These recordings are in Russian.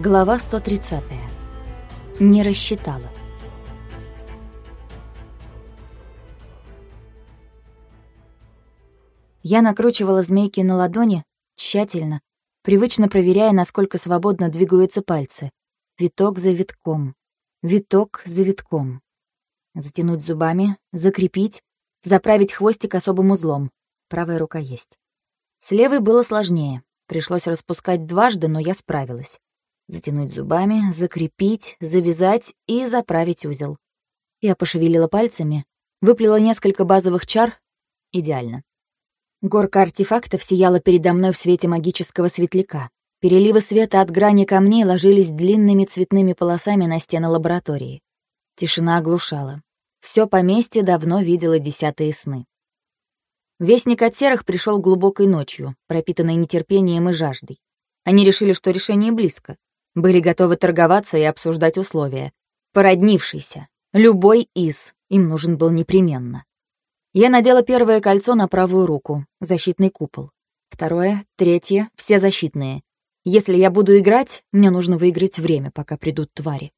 Глава 130. Не рассчитала. Я накручивала змейки на ладони, тщательно, привычно проверяя, насколько свободно двигаются пальцы. Виток за витком. Виток за витком. Затянуть зубами, закрепить, заправить хвостик особым узлом. Правая рука есть. С левой было сложнее. Пришлось распускать дважды, но я справилась. Затянуть зубами, закрепить, завязать и заправить узел. Я пошевелила пальцами, выплела несколько базовых чар. Идеально. Горка артефактов сияла передо мной в свете магического светляка. Переливы света от грани камней ложились длинными цветными полосами на стены лаборатории. Тишина оглушала. Все поместье давно видело десятые сны. Вестник от серых пришел глубокой ночью, пропитанной нетерпением и жаждой. Они решили, что решение близко. Были готовы торговаться и обсуждать условия. Породнившийся. Любой из. Им нужен был непременно. Я надела первое кольцо на правую руку, защитный купол. Второе, третье, все защитные. Если я буду играть, мне нужно выиграть время, пока придут твари.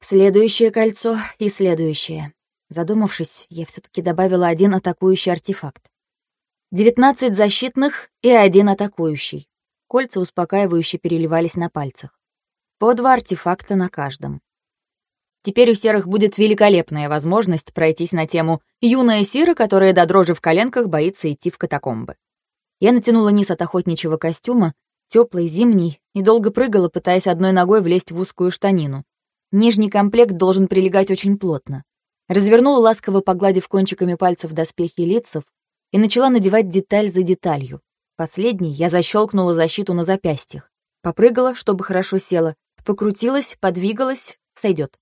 Следующее кольцо и следующее. Задумавшись, я все таки добавила один атакующий артефакт. Девятнадцать защитных и один атакующий. Кольца успокаивающе переливались на пальцах. По два артефакта на каждом. Теперь у серых будет великолепная возможность пройтись на тему «юная сира, которая до дрожи в коленках боится идти в катакомбы». Я натянула низ от охотничьего костюма, теплый, зимний, и долго прыгала, пытаясь одной ногой влезть в узкую штанину. Нижний комплект должен прилегать очень плотно. Развернула ласково, погладив кончиками пальцев доспехи лицев, и начала надевать деталь за деталью. Последний я защелкнула защиту на запястьях. Попрыгала, чтобы хорошо села, покрутилась, подвигалась, сойдет.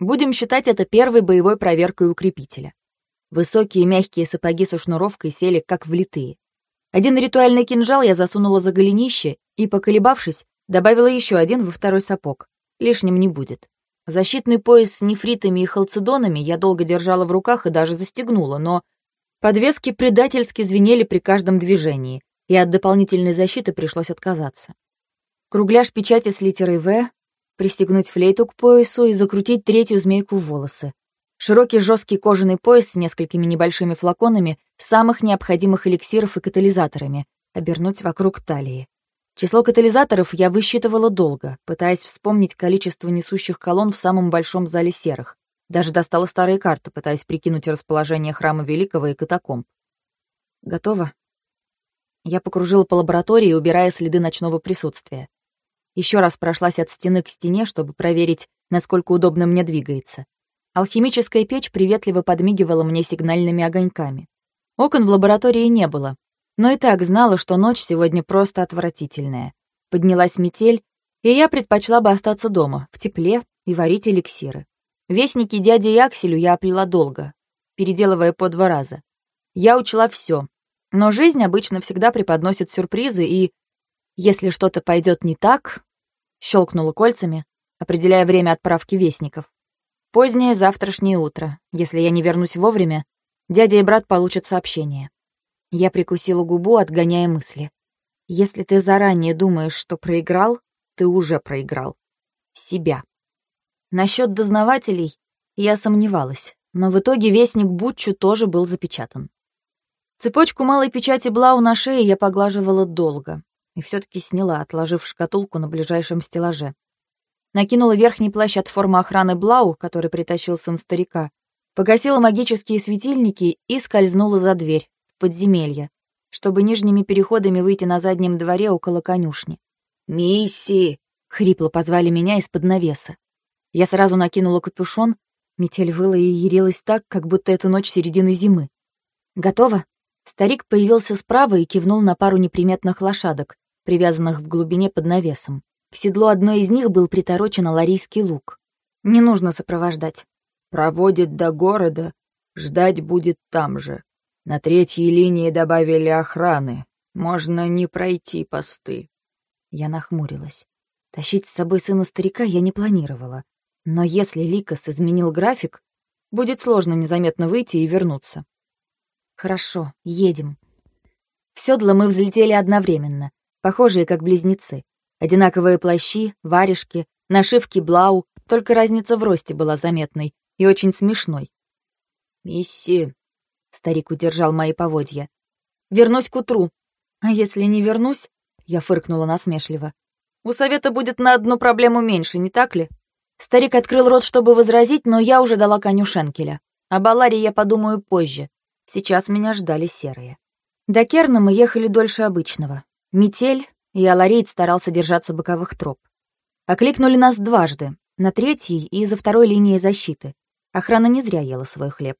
Будем считать это первой боевой проверкой укрепителя. Высокие мягкие сапоги со шнуровкой сели как влитые. Один ритуальный кинжал я засунула за голенище и, поколебавшись, добавила еще один во второй сапог. Лишним не будет. Защитный пояс с нефритами и халцедонами я долго держала в руках и даже застегнула, но подвески предательски звенели при каждом движении, и от дополнительной защиты пришлось отказаться. Кругляш печати с литерой «В», пристегнуть флейту к поясу и закрутить третью змейку в волосы. Широкий жесткий кожаный пояс с несколькими небольшими флаконами самых необходимых эликсиров и катализаторами, обернуть вокруг талии. Число катализаторов я высчитывала долго, пытаясь вспомнить количество несущих колонн в самом большом зале серых. Даже достала старые карты, пытаясь прикинуть расположение храма Великого и катакомб. Готово? Я покружила по лаборатории, убирая следы ночного присутствия. Еще раз прошлась от стены к стене, чтобы проверить, насколько удобно мне двигается. Алхимическая печь приветливо подмигивала мне сигнальными огоньками. Окон в лаборатории не было, но и так знала, что ночь сегодня просто отвратительная. Поднялась метель, и я предпочла бы остаться дома, в тепле и варить эликсиры. Вестники дяди и Акселю я оплела долго, переделывая по два раза. Я учла все, но жизнь обычно всегда преподносит сюрпризы, и если что-то пойдет не так, щелкнула кольцами, определяя время отправки вестников. Позднее завтрашнее утро. Если я не вернусь вовремя, дядя и брат получат сообщение. Я прикусила губу, отгоняя мысли. Если ты заранее думаешь, что проиграл, ты уже проиграл. Себя. Насчет дознавателей я сомневалась, но в итоге вестник Бутчу тоже был запечатан. Цепочку малой печати Блау на шее я поглаживала долго и все таки сняла, отложив шкатулку на ближайшем стеллаже. Накинула верхний плащ от формы охраны Блау, который притащил сын старика, погасила магические светильники и скользнула за дверь, в подземелье, чтобы нижними переходами выйти на заднем дворе около конюшни. «Мисси!» — хрипло позвали меня из-под навеса. Я сразу накинула капюшон, метель выла и ярилась так, как будто это ночь середины зимы. «Готово?» Старик появился справа и кивнул на пару неприметных лошадок, привязанных в глубине под навесом. К седлу одной из них был приторочен ларийский лук. Не нужно сопровождать. «Проводит до города, ждать будет там же. На третьей линии добавили охраны. Можно не пройти посты». Я нахмурилась. Тащить с собой сына старика я не планировала. Но если Ликос изменил график, будет сложно незаметно выйти и вернуться. Хорошо, едем. В седло мы взлетели одновременно, похожие как близнецы. Одинаковые плащи, варежки, нашивки блау, только разница в росте была заметной и очень смешной. «Мисси», — старик удержал мои поводья, — «вернусь к утру. А если не вернусь?» — я фыркнула насмешливо. «У совета будет на одну проблему меньше, не так ли?» Старик открыл рот, чтобы возразить, но я уже дала коню шенкеля. О Баларе я подумаю позже. Сейчас меня ждали серые. До Керна мы ехали дольше обычного. Метель, и Аларейд старался держаться боковых троп. Окликнули нас дважды, на третьей и за второй линией защиты. Охрана не зря ела свой хлеб.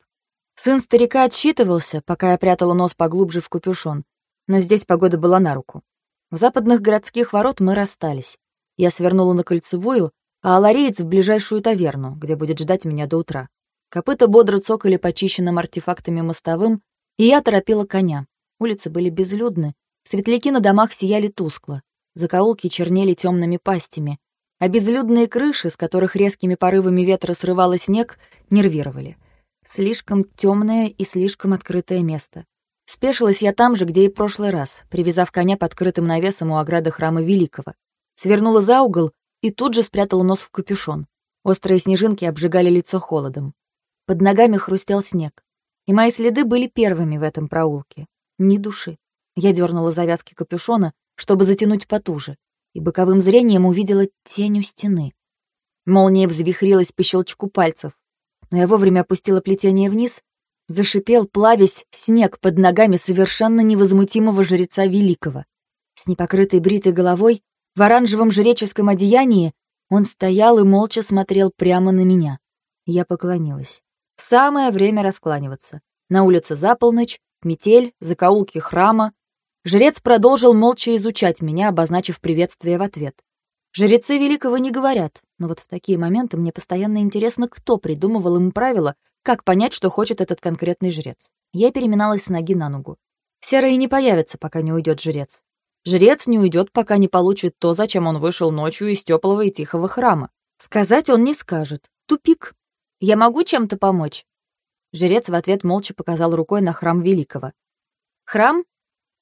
Сын старика отсчитывался, пока я прятала нос поглубже в капюшон, но здесь погода была на руку. В западных городских ворот мы расстались. Я свернула на кольцевую, а алареец в ближайшую таверну, где будет ждать меня до утра. Копыта бодро цокали почищенным артефактами мостовым, и я торопила коня. Улицы были безлюдны, светляки на домах сияли тускло, закоулки чернели темными пастями, а безлюдные крыши, с которых резкими порывами ветра срывало снег, нервировали. Слишком темное и слишком открытое место. Спешилась я там же, где и прошлый раз, привязав коня под крытым навесом у ограды храма Великого. Свернула за угол и тут же спрятала нос в капюшон. Острые снежинки обжигали лицо холодом. Под ногами хрустел снег. И мои следы были первыми в этом проулке. Ни души. Я дернула завязки капюшона, чтобы затянуть потуже, и боковым зрением увидела тень у стены. Молния взвихрилась по щелчку пальцев, но я вовремя опустила плетение вниз, зашипел, плавясь, снег под ногами совершенно невозмутимого жреца Великого. С непокрытой бритой головой в оранжевом жреческом одеянии он стоял и молча смотрел прямо на меня. Я поклонилась. Самое время раскланиваться. На улице за полночь, метель, закоулки храма. Жрец продолжил молча изучать меня, обозначив приветствие в ответ. Жрецы Великого не говорят, но вот в такие моменты мне постоянно интересно, кто придумывал им правила, как понять, что хочет этот конкретный жрец. Я переминалась с ноги на ногу. Серый не появится, пока не уйдет жрец. Жрец не уйдет, пока не получит то, зачем он вышел ночью из теплого и тихого храма. Сказать он не скажет. Тупик. Я могу чем-то помочь? Жрец в ответ молча показал рукой на храм Великого. Храм?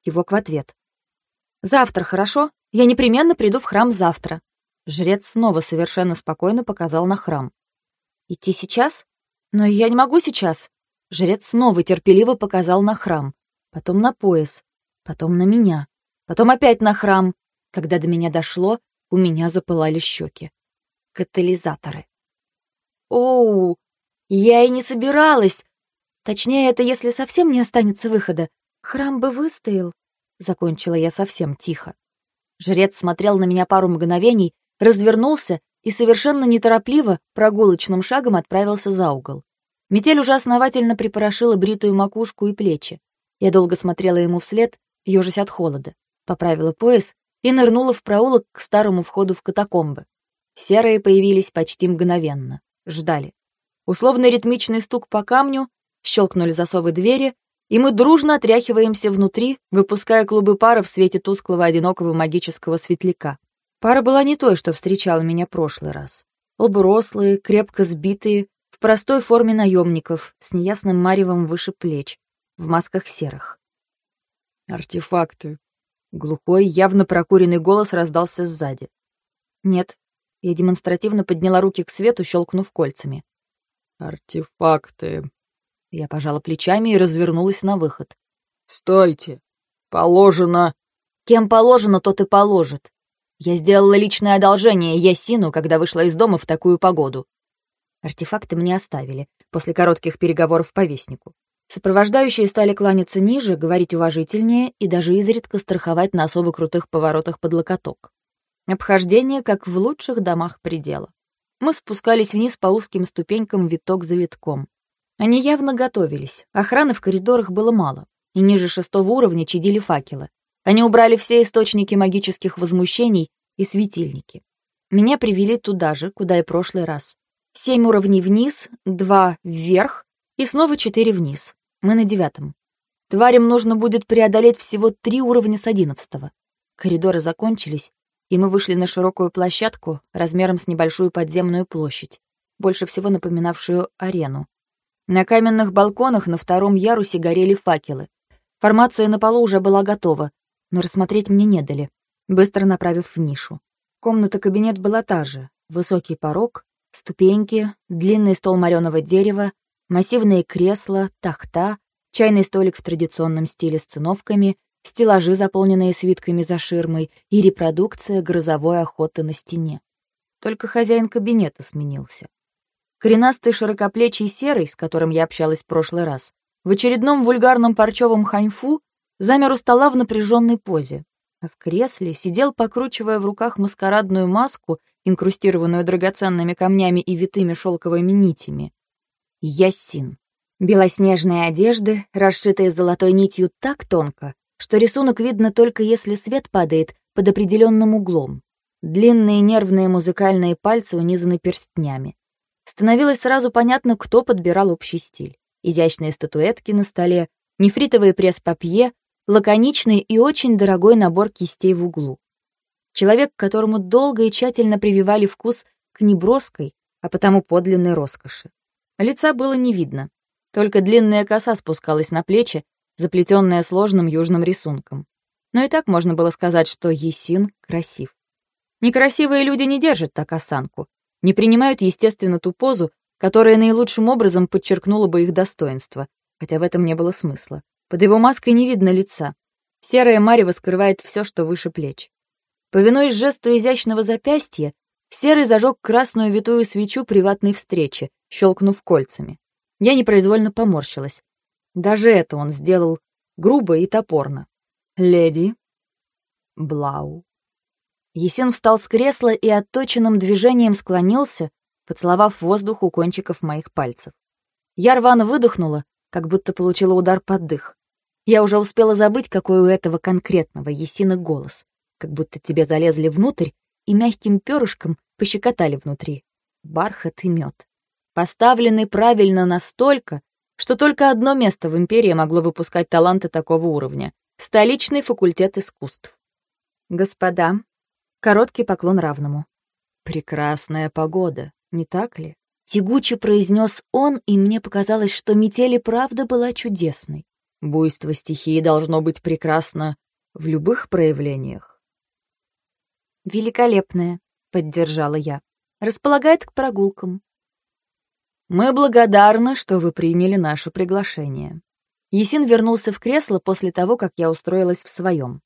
Его в ответ. Завтра, хорошо? Я непременно приду в храм завтра. Жрец снова совершенно спокойно показал на храм. Идти сейчас? Но я не могу сейчас. Жрец снова терпеливо показал на храм, потом на пояс, потом на меня потом опять на храм. Когда до меня дошло, у меня запылали щеки. Катализаторы. Оу, я и не собиралась. Точнее, это если совсем не останется выхода. Храм бы выстоял. Закончила я совсем тихо. Жрец смотрел на меня пару мгновений, развернулся и совершенно неторопливо, прогулочным шагом отправился за угол. Метель уже основательно припорошила бритую макушку и плечи. Я долго смотрела ему вслед, ежась от холода поправила пояс и нырнула в проулок к старому входу в катакомбы. Серые появились почти мгновенно. Ждали. Условный ритмичный стук по камню, щелкнули засовы двери, и мы дружно отряхиваемся внутри, выпуская клубы пара в свете тусклого одинокого магического светляка. Пара была не той, что встречала меня прошлый раз. Оба рослые, крепко сбитые, в простой форме наемников, с неясным маревом выше плеч, в масках серых. «Артефакты», Глухой, явно прокуренный голос раздался сзади. «Нет». Я демонстративно подняла руки к свету, щелкнув кольцами. «Артефакты». Я пожала плечами и развернулась на выход. «Стойте! Положено!» «Кем положено, тот и положит. Я сделала личное одолжение Ясину, когда вышла из дома в такую погоду». Артефакты мне оставили, после коротких переговоров по вестнику. Сопровождающие стали кланяться ниже, говорить уважительнее и даже изредка страховать на особо крутых поворотах под локоток. Обхождение, как в лучших домах предела. Мы спускались вниз по узким ступенькам виток за витком. Они явно готовились, охраны в коридорах было мало, и ниже шестого уровня чадили факелы. Они убрали все источники магических возмущений и светильники. Меня привели туда же, куда и прошлый раз. Семь уровней вниз, два вверх и снова четыре вниз. Мы на девятом. Тварям нужно будет преодолеть всего три уровня с одиннадцатого. Коридоры закончились, и мы вышли на широкую площадку размером с небольшую подземную площадь, больше всего напоминавшую арену. На каменных балконах на втором ярусе горели факелы. Формация на полу уже была готова, но рассмотреть мне не дали, быстро направив в нишу. Комната-кабинет была та же. Высокий порог, ступеньки, длинный стол мореного дерева, массивные кресла, тахта, чайный столик в традиционном стиле с циновками, стеллажи, заполненные свитками за ширмой, и репродукция грозовой охоты на стене. Только хозяин кабинета сменился. Коренастый широкоплечий серый, с которым я общалась в прошлый раз, в очередном вульгарном парчевом ханьфу замер у стола в напряженной позе, а в кресле сидел, покручивая в руках маскарадную маску, инкрустированную драгоценными камнями и витыми шелковыми нитями. Ясин. Белоснежные одежды, расшитые золотой нитью так тонко, что рисунок видно только если свет падает под определенным углом. Длинные нервные музыкальные пальцы унизаны перстнями. Становилось сразу понятно, кто подбирал общий стиль. Изящные статуэтки на столе, нефритовый пресс-папье, лаконичный и очень дорогой набор кистей в углу. Человек, которому долго и тщательно прививали вкус к неброской, а потому подлинной роскоши. Лица было не видно, только длинная коса спускалась на плечи, заплетенная сложным южным рисунком. Но и так можно было сказать, что Есин красив. Некрасивые люди не держат так осанку, не принимают, естественно, ту позу, которая наилучшим образом подчеркнула бы их достоинство, хотя в этом не было смысла. Под его маской не видно лица. Серая марево скрывает все, что выше плеч. Повинуясь жесту изящного запястья, Серый зажег красную витую свечу приватной встречи, щелкнув кольцами. Я непроизвольно поморщилась. Даже это он сделал грубо и топорно. «Леди Блау». Есин встал с кресла и отточенным движением склонился, поцеловав воздух у кончиков моих пальцев. Я рвано выдохнула, как будто получила удар под дых. Я уже успела забыть, какой у этого конкретного Есина голос, как будто тебе залезли внутрь и мягким перышком пощекотали внутри. Бархат и мед. Поставлены правильно настолько, что только одно место в империи могло выпускать таланты такого уровня — столичный факультет искусств. Господа, короткий поклон равному. Прекрасная погода, не так ли? Тягуче произнес он, и мне показалось, что метель и правда была чудесной. Буйство стихии должно быть прекрасно в любых проявлениях. «Великолепное», — поддержала я. «Располагает к прогулкам». «Мы благодарны, что вы приняли наше приглашение». Есин вернулся в кресло после того, как я устроилась в своем.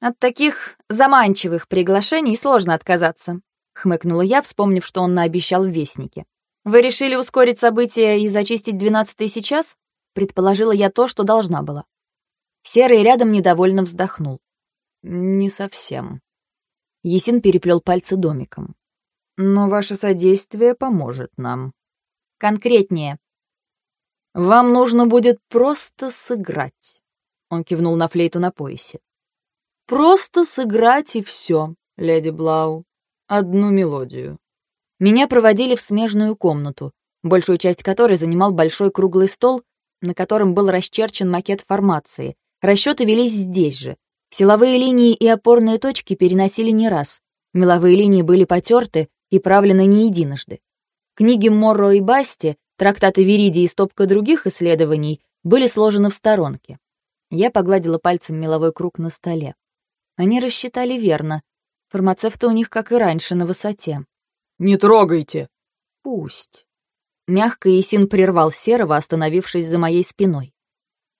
«От таких заманчивых приглашений сложно отказаться», — хмыкнула я, вспомнив, что он наобещал в Вестнике. «Вы решили ускорить события и зачистить двенадцатый сейчас?» Предположила я то, что должна была. Серый рядом недовольно вздохнул. «Не совсем». Есин переплел пальцы домиком. «Но ваше содействие поможет нам». «Конкретнее». «Вам нужно будет просто сыграть», — он кивнул на флейту на поясе. «Просто сыграть и все, леди Блау. Одну мелодию». Меня проводили в смежную комнату, большую часть которой занимал большой круглый стол на котором был расчерчен макет формации. Расчеты велись здесь же. Силовые линии и опорные точки переносили не раз. Меловые линии были потерты и правлены не единожды. Книги Морро и Басти, трактаты Вериди и стопка других исследований были сложены в сторонке. Я погладила пальцем меловой круг на столе. Они рассчитали верно. Фармацевты у них, как и раньше, на высоте. «Не трогайте!» «Пусть». Мягко Исин прервал Серого, остановившись за моей спиной.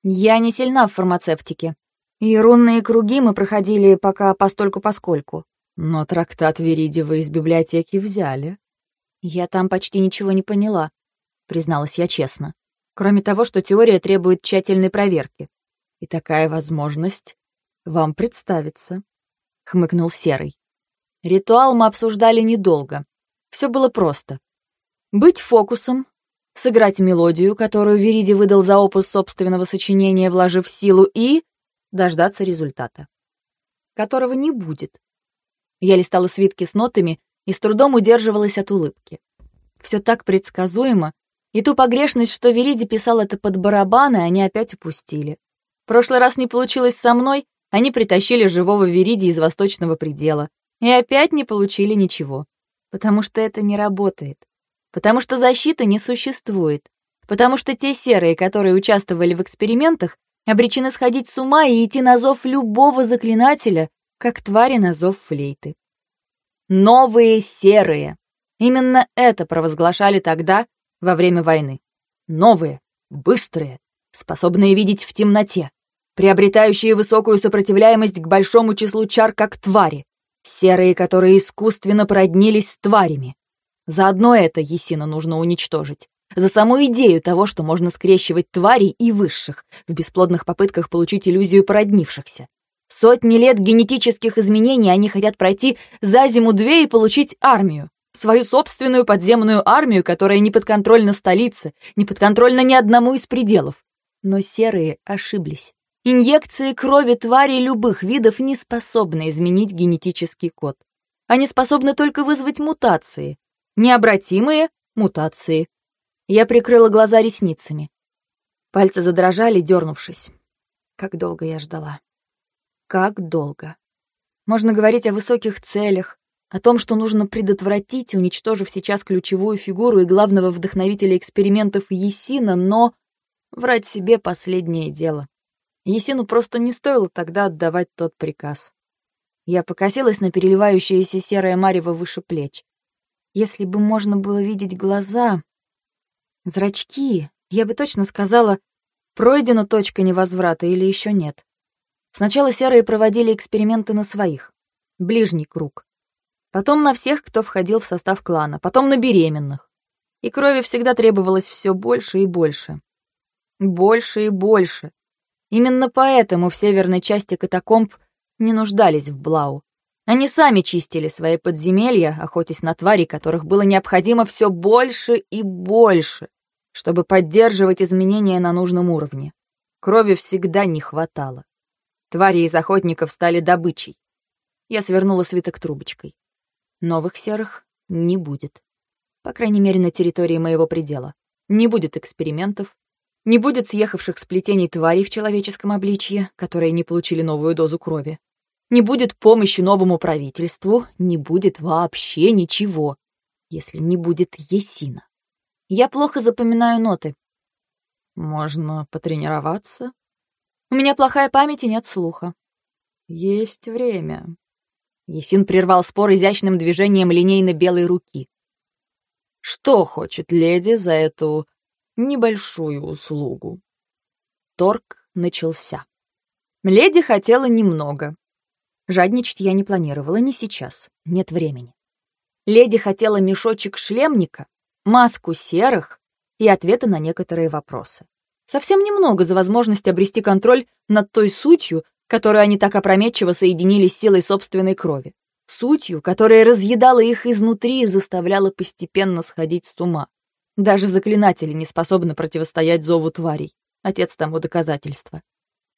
«Я не сильна в фармацевтике. И рунные круги мы проходили пока постольку-поскольку. Но трактат Веридева из библиотеки взяли». «Я там почти ничего не поняла», — призналась я честно. «Кроме того, что теория требует тщательной проверки. И такая возможность вам представится», — хмыкнул Серый. Ритуал мы обсуждали недолго. Все было просто. Быть фокусом, сыграть мелодию, которую Вериди выдал за опус собственного сочинения, вложив силу, и дождаться результата, которого не будет. Я листала свитки с нотами и с трудом удерживалась от улыбки. Все так предсказуемо, и ту погрешность, что Вериди писал это под барабаны, они опять упустили. Прошлый раз не получилось со мной, они притащили живого Вериди из восточного предела, и опять не получили ничего, потому что это не работает. Потому что защиты не существует. Потому что те серые, которые участвовали в экспериментах, обречены сходить с ума и идти на зов любого заклинателя, как твари на зов флейты. Новые серые. Именно это провозглашали тогда, во время войны. Новые, быстрые, способные видеть в темноте, приобретающие высокую сопротивляемость к большому числу чар как твари, серые, которые искусственно породнились с тварями. Заодно это Есина нужно уничтожить. За саму идею того, что можно скрещивать тварей и высших, в бесплодных попытках получить иллюзию породнившихся. Сотни лет генетических изменений они хотят пройти за зиму-две и получить армию. Свою собственную подземную армию, которая не подконтрольна столице, не подконтрольна ни одному из пределов. Но серые ошиблись. Инъекции крови тварей любых видов не способны изменить генетический код. Они способны только вызвать мутации. Необратимые мутации. Я прикрыла глаза ресницами. Пальцы задрожали, дернувшись. Как долго я ждала. Как долго. Можно говорить о высоких целях, о том, что нужно предотвратить, уничтожив сейчас ключевую фигуру и главного вдохновителя экспериментов Есина, но врать себе последнее дело. Есину просто не стоило тогда отдавать тот приказ. Я покосилась на переливающееся серое марево выше плеч. Если бы можно было видеть глаза, зрачки, я бы точно сказала, пройдена точка невозврата или еще нет. Сначала серые проводили эксперименты на своих, ближний круг. Потом на всех, кто входил в состав клана, потом на беременных. И крови всегда требовалось все больше и больше. Больше и больше. Именно поэтому в северной части катакомб не нуждались в Блау. Они сами чистили свои подземелья, охотясь на твари, которых было необходимо все больше и больше, чтобы поддерживать изменения на нужном уровне. Крови всегда не хватало. Твари из охотников стали добычей. Я свернула свиток трубочкой. Новых серых не будет. По крайней мере, на территории моего предела. Не будет экспериментов, не будет съехавших сплетений тварей в человеческом обличье, которые не получили новую дозу крови. Не будет помощи новому правительству, не будет вообще ничего, если не будет Есина. Я плохо запоминаю ноты. Можно потренироваться? У меня плохая память и нет слуха. Есть время. Есин прервал спор изящным движением линейно белой руки. Что хочет леди за эту небольшую услугу. Торг начался. Леди хотела немного. Жадничать я не планировала, не сейчас, нет времени. Леди хотела мешочек шлемника, маску серых и ответы на некоторые вопросы. Совсем немного за возможность обрести контроль над той сутью, которую они так опрометчиво соединили с силой собственной крови. Сутью, которая разъедала их изнутри и заставляла постепенно сходить с ума. Даже заклинатели не способны противостоять зову тварей. Отец тому доказательство.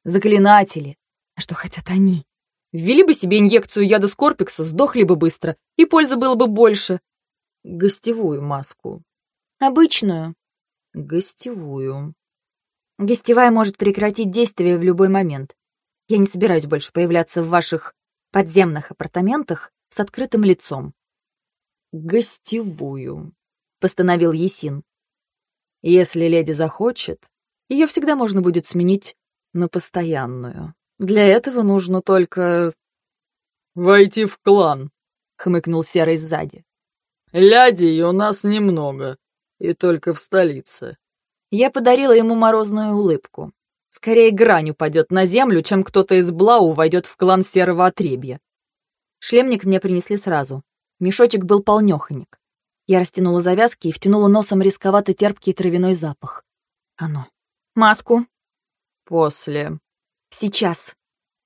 Заклинатели. А что хотят они? Ввели бы себе инъекцию яда Скорпикса, сдохли бы быстро, и пользы было бы больше. Гостевую маску. Обычную. Гостевую. Гостевая может прекратить действие в любой момент. Я не собираюсь больше появляться в ваших подземных апартаментах с открытым лицом. Гостевую. — постановил Есин. «Если леди захочет, ее всегда можно будет сменить на постоянную. Для этого нужно только...» «Войти в клан», — хмыкнул Серый сзади. «Лядей у нас немного, и только в столице». Я подарила ему морозную улыбку. Скорее грань упадет на землю, чем кто-то из Блау войдет в клан Серого Отребья. Шлемник мне принесли сразу. Мешочек был полнёхонек. Я растянула завязки и втянула носом рисковатый терпкий травяной запах. Оно. Маску. После. Сейчас.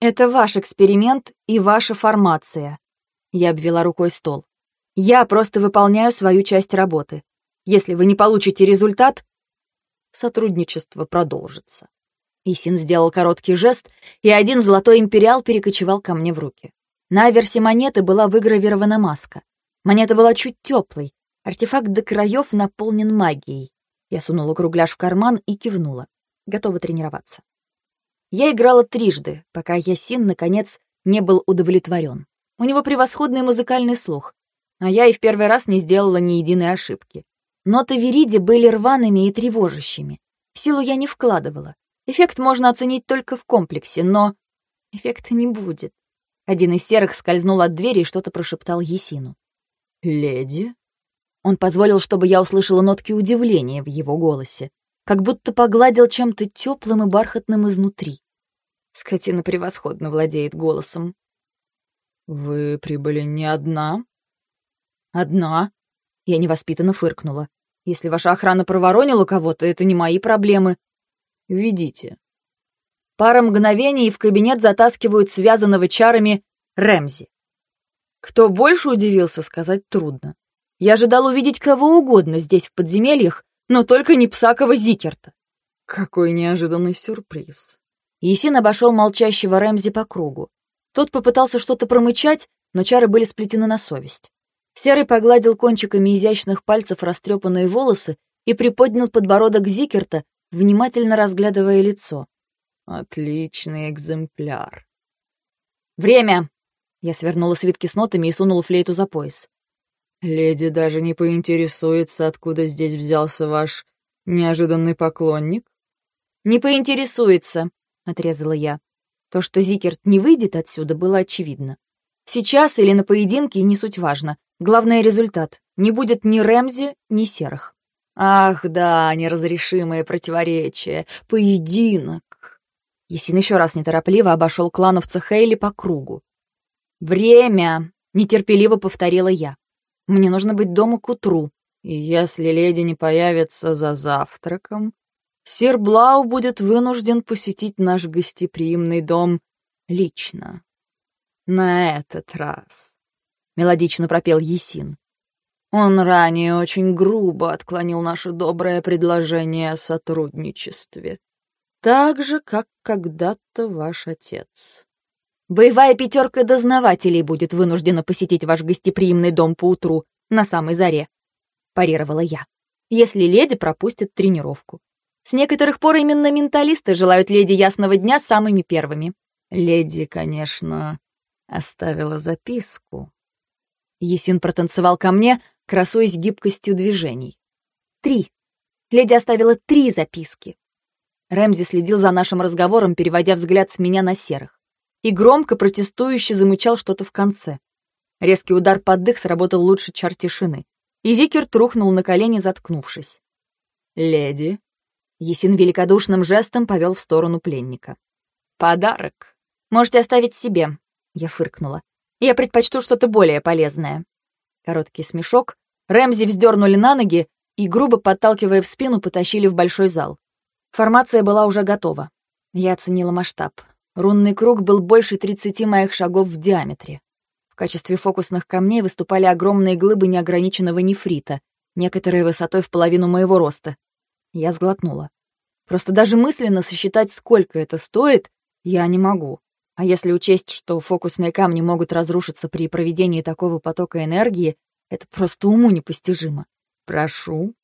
Это ваш эксперимент и ваша формация. Я обвела рукой стол. Я просто выполняю свою часть работы. Если вы не получите результат, сотрудничество продолжится. Исин сделал короткий жест, и один золотой империал перекочевал ко мне в руки. На аверсе монеты была выгравирована маска. Монета была чуть теплой, Артефакт до краев наполнен магией. Я сунула кругляш в карман и кивнула. Готова тренироваться. Я играла трижды, пока Ясин, наконец, не был удовлетворен. У него превосходный музыкальный слух, а я и в первый раз не сделала ни единой ошибки. Ноты Вериди были рваными и тревожащими. Силу я не вкладывала. Эффект можно оценить только в комплексе, но эффекта не будет. Один из серых скользнул от двери и что-то прошептал Есину. «Леди?» Он позволил, чтобы я услышала нотки удивления в его голосе, как будто погладил чем-то теплым и бархатным изнутри. Скотина превосходно владеет голосом. «Вы прибыли не одна?» «Одна?» Я невоспитанно фыркнула. «Если ваша охрана проворонила кого-то, это не мои проблемы. Ведите». Пара мгновений, и в кабинет затаскивают связанного чарами Рэмзи. Кто больше удивился, сказать трудно. Я ожидал увидеть кого угодно здесь, в подземельях, но только не Псакова Зикерта. Какой неожиданный сюрприз. Есин обошел молчащего Рэмзи по кругу. Тот попытался что-то промычать, но чары были сплетены на совесть. Серый погладил кончиками изящных пальцев растрепанные волосы и приподнял подбородок Зикерта, внимательно разглядывая лицо. Отличный экземпляр. «Время!» Я свернула свитки с нотами и сунула флейту за пояс. «Леди даже не поинтересуется, откуда здесь взялся ваш неожиданный поклонник?» «Не поинтересуется», — отрезала я. То, что Зикерт не выйдет отсюда, было очевидно. Сейчас или на поединке, не суть важно. Главное — результат. Не будет ни Рэмзи, ни Серых. Ах, да, неразрешимые противоречия. Поединок. Есин еще раз неторопливо обошел клановца Хейли по кругу. «Время!» — нетерпеливо повторила я. «Мне нужно быть дома к утру». «И если леди не появится за завтраком, сир Блау будет вынужден посетить наш гостеприимный дом лично. На этот раз», — мелодично пропел Есин. Он ранее очень грубо отклонил наше доброе предложение о сотрудничестве. Так же, как когда-то ваш отец. Боевая пятерка дознавателей будет вынуждена посетить ваш гостеприимный дом поутру, на самой заре, парировала я, если леди пропустят тренировку. С некоторых пор именно менталисты желают леди ясного дня самыми первыми. Леди, конечно, оставила записку. Есин протанцевал ко мне, красуясь гибкостью движений. Три. Леди оставила три записки. Рэмзи следил за нашим разговором, переводя взгляд с меня на серых. И громко протестующе замычал что-то в конце. Резкий удар под дых сработал лучше чар тишины. И Зикер трухнул на колени, заткнувшись. «Леди». Есин великодушным жестом повел в сторону пленника. «Подарок. Можете оставить себе», — я фыркнула. «Я предпочту что-то более полезное». Короткий смешок. Рэмзи вздернули на ноги и, грубо подталкивая в спину, потащили в большой зал. Формация была уже готова. Я оценила масштаб. Рунный круг был больше 30 моих шагов в диаметре. В качестве фокусных камней выступали огромные глыбы неограниченного нефрита, некоторые высотой в половину моего роста. Я сглотнула. Просто даже мысленно сосчитать, сколько это стоит, я не могу. А если учесть, что фокусные камни могут разрушиться при проведении такого потока энергии, это просто уму непостижимо. «Прошу».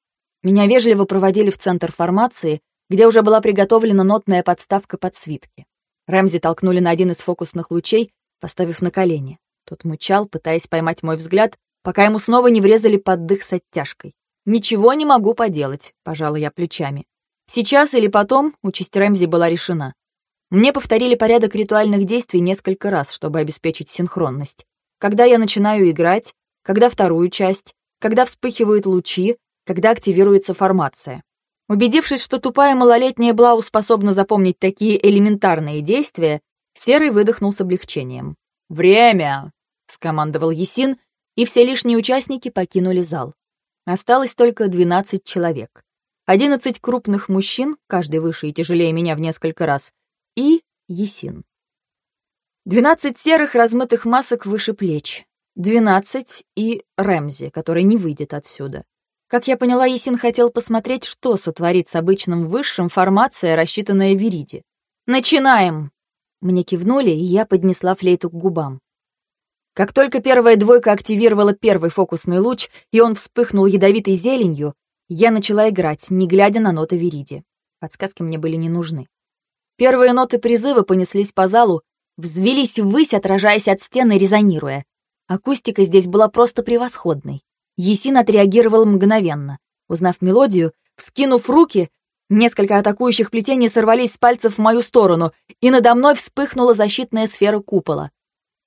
Меня вежливо проводили в центр формации, где уже была приготовлена нотная подставка под свитки. Рэмзи толкнули на один из фокусных лучей, поставив на колени. Тот мычал, пытаясь поймать мой взгляд, пока ему снова не врезали под дых с оттяжкой. «Ничего не могу поделать», — пожала я плечами. Сейчас или потом участь Рэмзи была решена. Мне повторили порядок ритуальных действий несколько раз, чтобы обеспечить синхронность. Когда я начинаю играть, когда вторую часть, когда вспыхивают лучи, когда активируется формация. Убедившись, что тупая малолетняя Блау способна запомнить такие элементарные действия, Серый выдохнул с облегчением. «Время!» — скомандовал Есин, и все лишние участники покинули зал. Осталось только 12 человек. 11 крупных мужчин, каждый выше и тяжелее меня в несколько раз, и Есин. 12 серых размытых масок выше плеч. 12 и Рэмзи, который не выйдет отсюда. Как я поняла, Есин хотел посмотреть, что сотворит с обычным высшим формация, рассчитанная Вериди. «Начинаем!» Мне кивнули, и я поднесла флейту к губам. Как только первая двойка активировала первый фокусный луч, и он вспыхнул ядовитой зеленью, я начала играть, не глядя на ноты Вериди. Подсказки мне были не нужны. Первые ноты призыва понеслись по залу, взвелись ввысь, отражаясь от стены, резонируя. Акустика здесь была просто превосходной. Есин отреагировал мгновенно. Узнав мелодию, вскинув руки, несколько атакующих плетений сорвались с пальцев в мою сторону, и надо мной вспыхнула защитная сфера купола.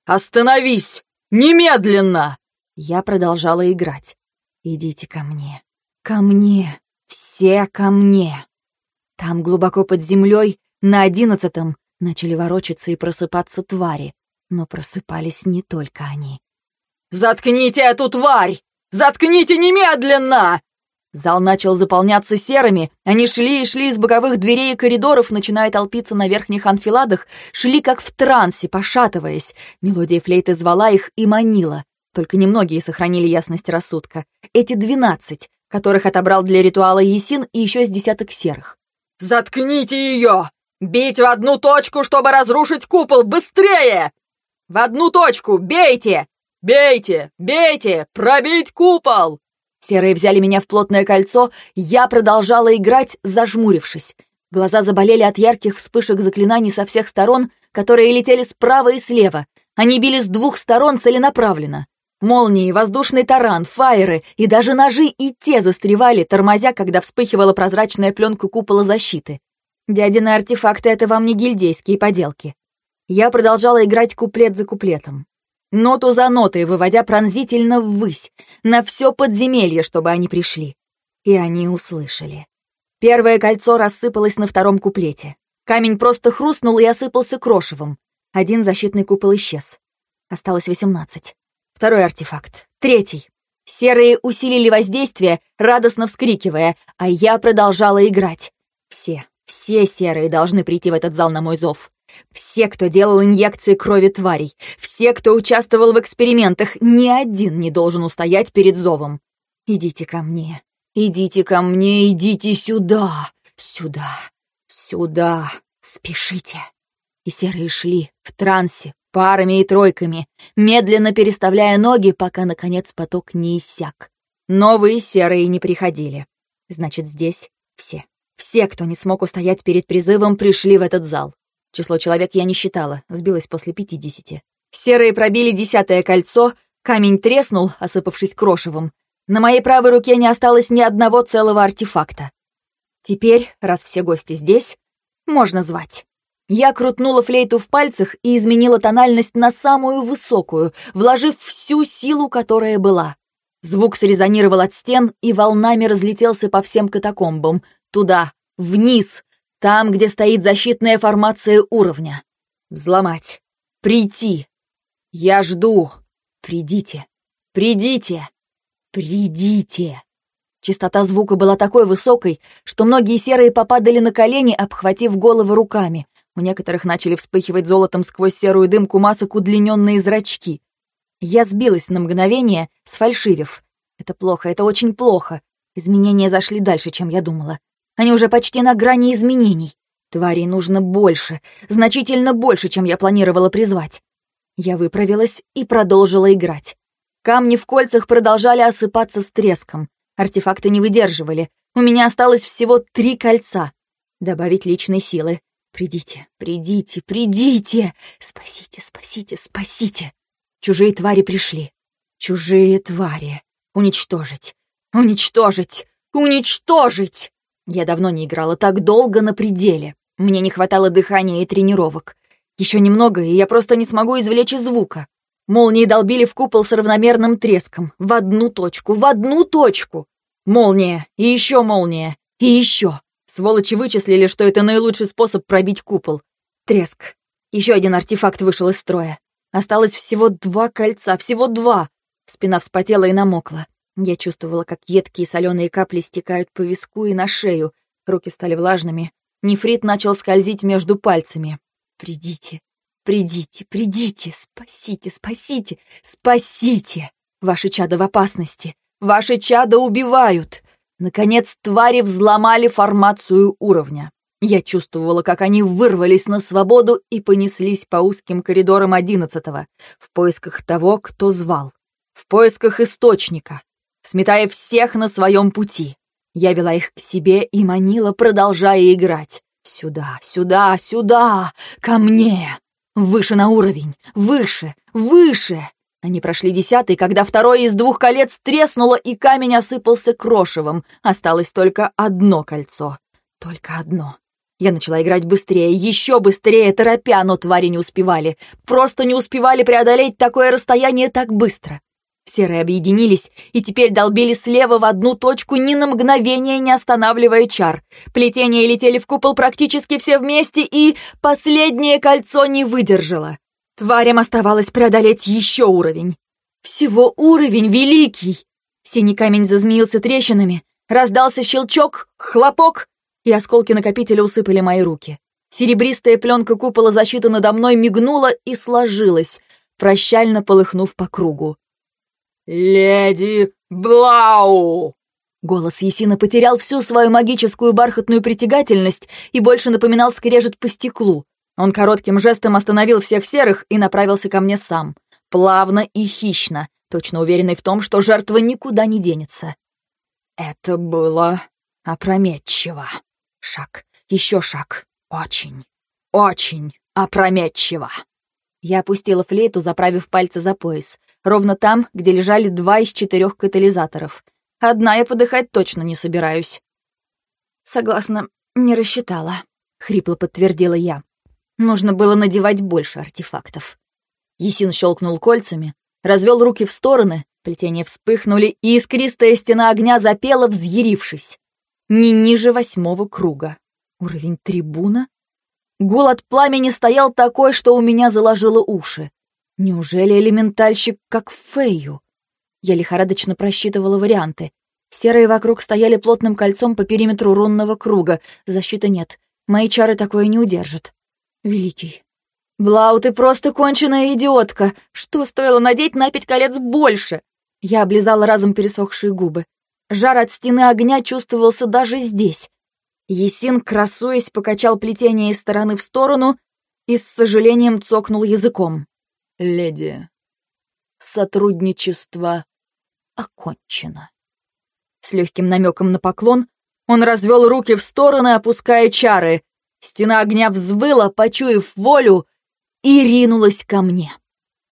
Остановись! Немедленно!» Я продолжала играть. «Идите ко мне. Ко мне. Все ко мне». Там, глубоко под землей, на одиннадцатом, начали ворочаться и просыпаться твари. Но просыпались не только они. «Заткните эту тварь! Заткните немедленно!» Зал начал заполняться серыми, они шли и шли из боковых дверей и коридоров, начиная толпиться на верхних анфиладах, шли как в трансе, пошатываясь. Мелодия флейты звала их и манила. Только немногие сохранили ясность рассудка. Эти двенадцать, которых отобрал для ритуала Есин и еще с десяток серых. «Заткните ее! Бить в одну точку, чтобы разрушить купол! Быстрее! В одну точку! Бейте! Бейте! Бейте! Пробить купол!» Серые взяли меня в плотное кольцо, я продолжала играть, зажмурившись. Глаза заболели от ярких вспышек заклинаний со всех сторон, которые летели справа и слева. Они били с двух сторон целенаправленно. Молнии, воздушный таран, фаеры и даже ножи и те застревали, тормозя, когда вспыхивала прозрачная пленка купола защиты. Дядины артефакты — это вам не гильдейские поделки. Я продолжала играть куплет за куплетом ноту за нотой, выводя пронзительно ввысь, на все подземелье, чтобы они пришли. И они услышали. Первое кольцо рассыпалось на втором куплете. Камень просто хрустнул и осыпался крошевом. Один защитный купол исчез. Осталось восемнадцать. Второй артефакт. Третий. Серые усилили воздействие, радостно вскрикивая, а я продолжала играть. Все, все серые должны прийти в этот зал на мой зов. Все, кто делал инъекции крови тварей, все, кто участвовал в экспериментах, ни один не должен устоять перед зовом. Идите ко мне, идите ко мне, идите сюда, сюда, сюда, спешите. И серые шли в трансе, парами и тройками, медленно переставляя ноги, пока, наконец, поток не иссяк. Новые серые не приходили. Значит, здесь все. Все, кто не смог устоять перед призывом, пришли в этот зал. Число человек я не считала, сбилось после пятидесяти. Серые пробили десятое кольцо, камень треснул, осыпавшись крошевом. На моей правой руке не осталось ни одного целого артефакта. Теперь, раз все гости здесь, можно звать. Я крутнула флейту в пальцах и изменила тональность на самую высокую, вложив всю силу, которая была. Звук срезонировал от стен и волнами разлетелся по всем катакомбам. Туда, вниз, там, где стоит защитная формация уровня. Взломать. Прийти. Я жду. Придите. Придите. Придите. Частота звука была такой высокой, что многие серые попадали на колени, обхватив головы руками. У некоторых начали вспыхивать золотом сквозь серую дымку масок удлиненные зрачки. Я сбилась на мгновение, сфальшивив. Это плохо, это очень плохо. Изменения зашли дальше, чем я думала. Они уже почти на грани изменений. Тварей нужно больше, значительно больше, чем я планировала призвать. Я выправилась и продолжила играть. Камни в кольцах продолжали осыпаться с треском. Артефакты не выдерживали. У меня осталось всего три кольца. Добавить личной силы. Придите, придите, придите! Спасите, спасите, спасите! Чужие твари пришли. Чужие твари. Уничтожить. Уничтожить. Уничтожить! Я давно не играла так долго на пределе. Мне не хватало дыхания и тренировок. Еще немного, и я просто не смогу извлечь звука. Молнии долбили в купол с равномерным треском. В одну точку, в одну точку! Молния, и еще молния, и еще. Сволочи вычислили, что это наилучший способ пробить купол. Треск. Еще один артефакт вышел из строя. Осталось всего два кольца, всего два. Спина вспотела и намокла. Я чувствовала, как едкие соленые капли стекают по виску и на шею. Руки стали влажными. Нефрит начал скользить между пальцами. «Придите, придите, придите, спасите, спасите, спасите! Ваши чада в опасности! Ваши чада убивают!» Наконец, твари взломали формацию уровня. Я чувствовала, как они вырвались на свободу и понеслись по узким коридорам одиннадцатого, в поисках того, кто звал, в поисках источника, сметая всех на своем пути. Я вела их к себе и манила, продолжая играть. Сюда, сюда, сюда, ко мне. Выше на уровень, выше, выше. Они прошли десятый, когда второе из двух колец треснуло, и камень осыпался крошевом. Осталось только одно кольцо. Только одно. Я начала играть быстрее, еще быстрее, торопя, но твари не успевали. Просто не успевали преодолеть такое расстояние так быстро. Серые объединились и теперь долбили слева в одну точку, ни на мгновение не останавливая чар. Плетения летели в купол практически все вместе, и последнее кольцо не выдержало. Тварям оставалось преодолеть еще уровень. Всего уровень великий! Синий камень зазмеился трещинами, раздался щелчок, хлопок, и осколки накопителя усыпали мои руки. Серебристая пленка купола защиты надо мной мигнула и сложилась, прощально полыхнув по кругу. «Леди Блау!» Голос Есина потерял всю свою магическую бархатную притягательность и больше напоминал скрежет по стеклу. Он коротким жестом остановил всех серых и направился ко мне сам. Плавно и хищно, точно уверенный в том, что жертва никуда не денется. Это было опрометчиво. Шаг, еще шаг. Очень, очень опрометчиво. Я опустила флейту, заправив пальцы за пояс, ровно там, где лежали два из четырех катализаторов. Одна я подыхать точно не собираюсь. Согласна, не рассчитала, хрипло подтвердила я. Нужно было надевать больше артефактов. Есин щелкнул кольцами, развел руки в стороны, плетения вспыхнули, и искристая стена огня запела, взъярившись не ниже восьмого круга. Уровень трибуна? Гул от пламени стоял такой, что у меня заложило уши. Неужели элементальщик как Фейю? Я лихорадочно просчитывала варианты. Серые вокруг стояли плотным кольцом по периметру рунного круга. Защиты нет. Мои чары такое не удержат. Великий. Блау, ты просто конченая идиотка. Что стоило надеть на пять колец больше? Я облизала разом пересохшие губы. Жар от стены огня чувствовался даже здесь. Есин, красуясь, покачал плетение из стороны в сторону и с сожалением цокнул языком. «Леди, сотрудничество окончено». С легким намеком на поклон он развел руки в стороны, опуская чары. Стена огня взвыла, почуяв волю, и ринулась ко мне.